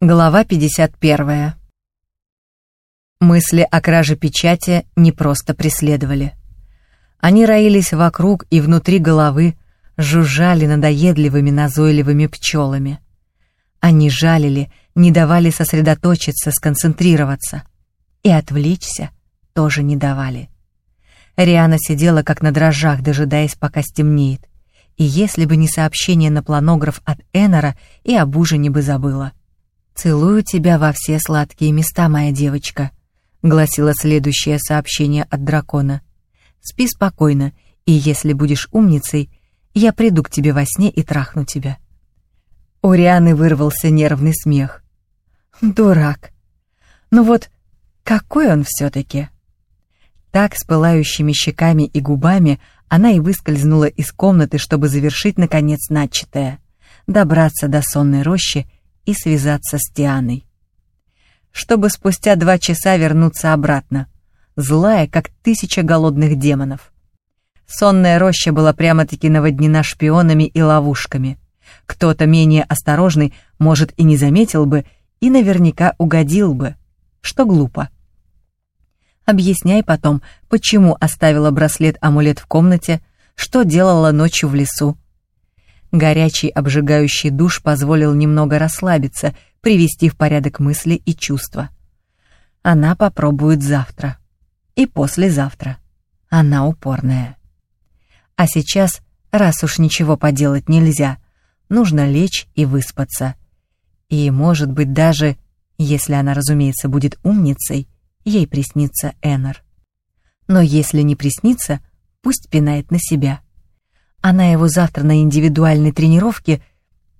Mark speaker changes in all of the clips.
Speaker 1: Глава 51. Мысли о краже печати не просто преследовали. Они роились вокруг и внутри головы, жужжали надоедливыми назойливыми пчелами. Они жалили, не давали сосредоточиться, сконцентрироваться. И отвлечься тоже не давали. Риана сидела как на дрожжах, дожидаясь, пока стемнеет. И если бы не сообщение на планограф от Эннера, и об ужине бы забыла. «Целую тебя во все сладкие места, моя девочка», — гласило следующее сообщение от дракона. «Спи спокойно, и если будешь умницей, я приду к тебе во сне и трахну тебя». У Рианы вырвался нервный смех. «Дурак! Ну вот, какой он все-таки!» Так, с пылающими щеками и губами, она и выскользнула из комнаты, чтобы завершить, наконец, начатое. Добраться до сонной рощи и связаться с Тианой. Чтобы спустя два часа вернуться обратно, злая, как тысяча голодных демонов. Сонная роща была прямо-таки наводнена шпионами и ловушками. Кто-то менее осторожный, может, и не заметил бы, и наверняка угодил бы. Что глупо. Объясняй потом, почему оставила браслет-амулет в комнате, что делала ночью в лесу, Горячий обжигающий душ позволил немного расслабиться, привести в порядок мысли и чувства. Она попробует завтра. И послезавтра. Она упорная. А сейчас, раз уж ничего поделать нельзя, нужно лечь и выспаться. И, может быть, даже, если она, разумеется, будет умницей, ей приснится Эннер. Но если не приснится, пусть пинает на себя. Она его завтра на индивидуальной тренировке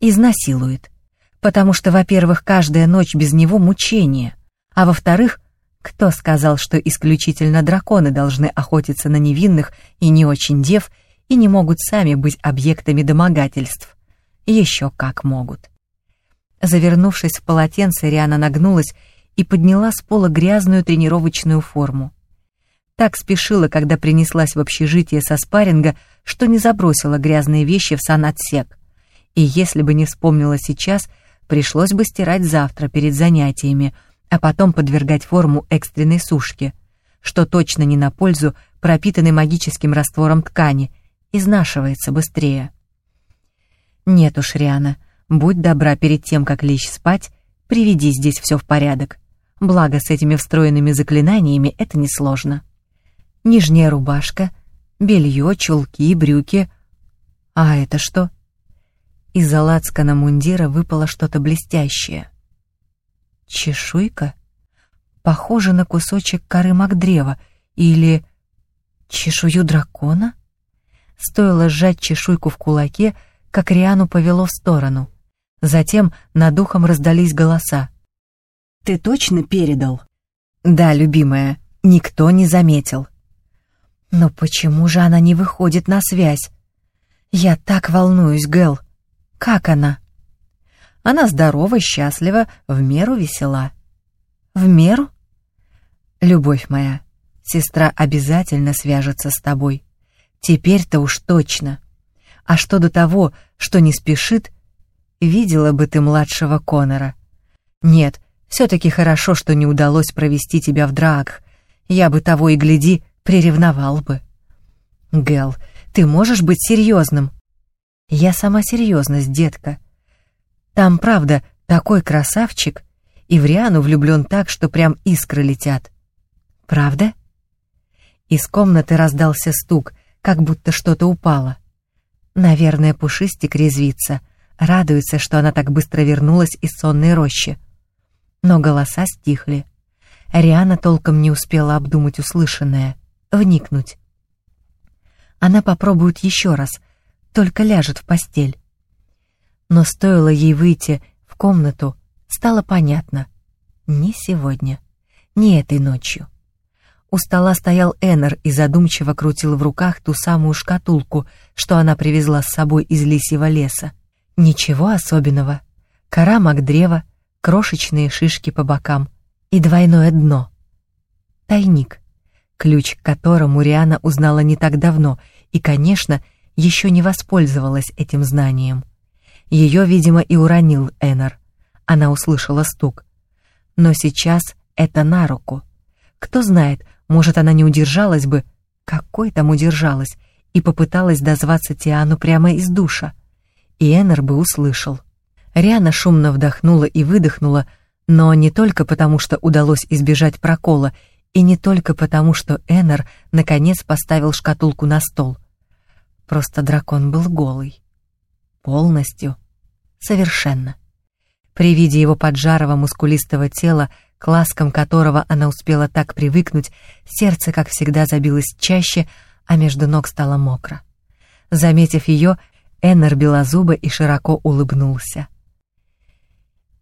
Speaker 1: изнасилует. Потому что, во-первых, каждая ночь без него мучение, а во-вторых, кто сказал, что исключительно драконы должны охотиться на невинных и не очень дев и не могут сами быть объектами домогательств? Еще как могут. Завернувшись в полотенце, Риана нагнулась и подняла с пола грязную тренировочную форму. Так спешила, когда принеслась в общежитие со спарринга, что не забросила грязные вещи в санотсек. И если бы не вспомнила сейчас, пришлось бы стирать завтра перед занятиями, а потом подвергать форму экстренной сушке, что точно не на пользу пропитанной магическим раствором ткани, изнашивается быстрее. Нет уж, Риана, будь добра перед тем, как лечь спать, приведи здесь все в порядок. Благо, с этими встроенными заклинаниями это несложно нижняя рубашка, белье, чулки, брюки. А это что? Из-за лацкана мундира выпало что-то блестящее. Чешуйка? Похоже на кусочек коры Макдрева или чешую дракона? Стоило сжать чешуйку в кулаке, как Риану повело в сторону. Затем над ухом раздались голоса.
Speaker 2: «Ты точно передал?»
Speaker 1: «Да, любимая, никто не заметил». Но почему же она не выходит на связь? Я так волнуюсь, Гэл. Как она? Она здорова, счастлива, в меру весела. В меру? Любовь моя, сестра обязательно свяжется с тобой. Теперь-то уж точно. А что до того, что не спешит, видела бы ты младшего Конора. Нет, все-таки хорошо, что не удалось провести тебя в драк. Я бы того и гляди, приревновал бы. Гэл, ты можешь быть серьезным? Я сама серьезность, детка. Там, правда, такой красавчик, и в Риану влюблен так, что прям искры летят. Правда? Из комнаты раздался стук, как будто что-то упало. Наверное, Пушистик резвится, радуется, что она так быстро вернулась из сонной рощи. Но голоса стихли. Риана толком не успела обдумать услышанное — вникнуть. Она попробует еще раз, только ляжет в постель. Но стоило ей выйти в комнату, стало понятно. Не сегодня, не этой ночью. У стола стоял Эннер и задумчиво крутил в руках ту самую шкатулку, что она привезла с собой из лисьего леса. Ничего особенного. Кора макдрева, крошечные шишки по бокам и двойное дно. Тайник ключ к которому Риана узнала не так давно и, конечно, еще не воспользовалась этим знанием. Ее, видимо, и уронил Эннер, она услышала стук. Но сейчас это на руку. Кто знает, может, она не удержалась бы, какой там удержалась, и попыталась дозваться Тиану прямо из душа. И Эннер бы услышал. Риана шумно вдохнула и выдохнула, но не только потому, что удалось избежать прокола, и не только потому, что Эннер наконец поставил шкатулку на стол. Просто дракон был голый. Полностью. Совершенно. При виде его поджарого мускулистого тела, к ласкам которого она успела так привыкнуть, сердце, как всегда, забилось чаще, а между ног стало мокро. Заметив ее, Эннер белозубо и широко улыбнулся.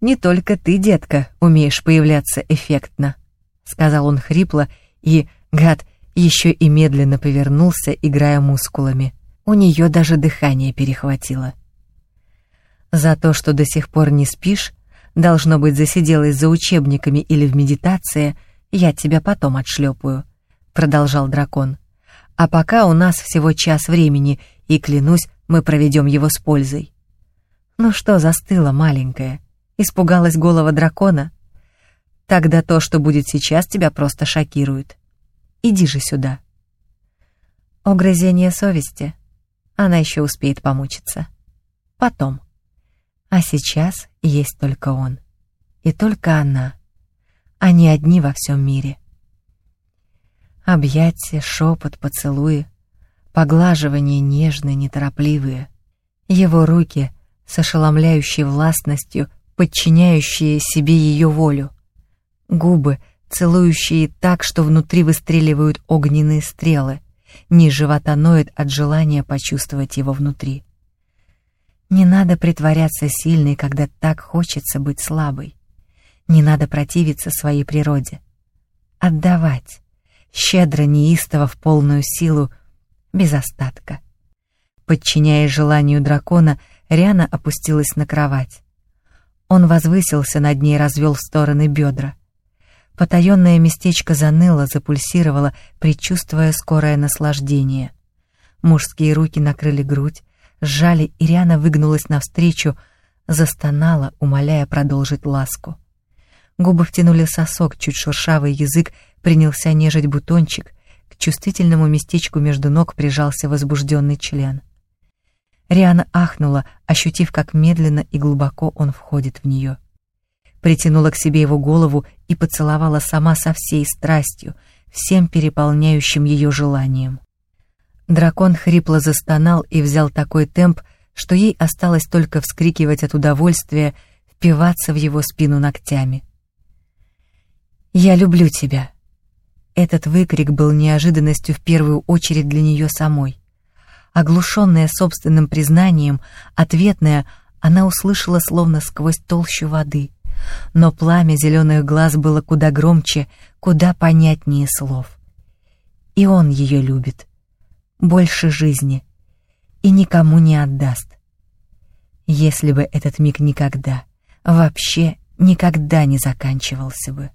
Speaker 1: «Не только ты, детка, умеешь появляться эффектно», — сказал он хрипло, и, гад, еще и медленно повернулся, играя мускулами. У нее даже дыхание перехватило. За то, что до сих пор не спишь, должно быть, засиделась за учебниками или в медитации, я тебя потом отшлепаю», — продолжал дракон. «А пока у нас всего час времени, и, клянусь, мы проведем его с пользой». «Ну что застыла, маленькая? Испугалась голова дракона?» «Тогда то, что будет сейчас, тебя просто шокирует. Иди же сюда». Угрызение совести. Она еще успеет помучиться. Потом. А сейчас есть только он. И только она. Они одни во всем мире. Объятия, шепот, поцелуи, поглаживания нежные, неторопливые. Его руки с ошеломляющей властностью, подчиняющие себе ее волю. Губы, целующие так, что внутри выстреливают огненные стрелы. Низ живота ноет от желания почувствовать его внутри. Не надо притворяться сильной, когда так хочется быть слабой. Не надо противиться своей природе. Отдавать щедро, неистово, в полную силу, без остатка. Подчиняясь желанию дракона, Риана опустилась на кровать. Он возвысился над ней, развел в стороны бедра. Потаенное местечко заныло, запульсировало, предчувствуя скорое наслаждение. Мужские руки накрыли грудь, сжали, и Риана выгнулась навстречу, застонала, умоляя продолжить ласку. Губы втянули сосок, чуть шершавый язык принялся нежить бутончик, к чувствительному местечку между ног прижался возбужденный член. Риана ахнула, ощутив, как медленно и глубоко он входит в нее. Притянула к себе его голову и поцеловала сама со всей страстью, всем переполняющим ее желанием. Дракон хрипло застонал и взял такой темп, что ей осталось только вскрикивать от удовольствия, впиваться в его спину ногтями. «Я люблю тебя», этот выкрик был неожиданностью в первую очередь для нее самой. Оглушенная собственным признанием, ответная, она услышала словно сквозь толщу воды. Но пламя зеленых глаз было куда громче, куда понятнее слов. И он ее любит. Больше жизни. И никому не отдаст. Если бы этот миг никогда, вообще никогда не заканчивался бы.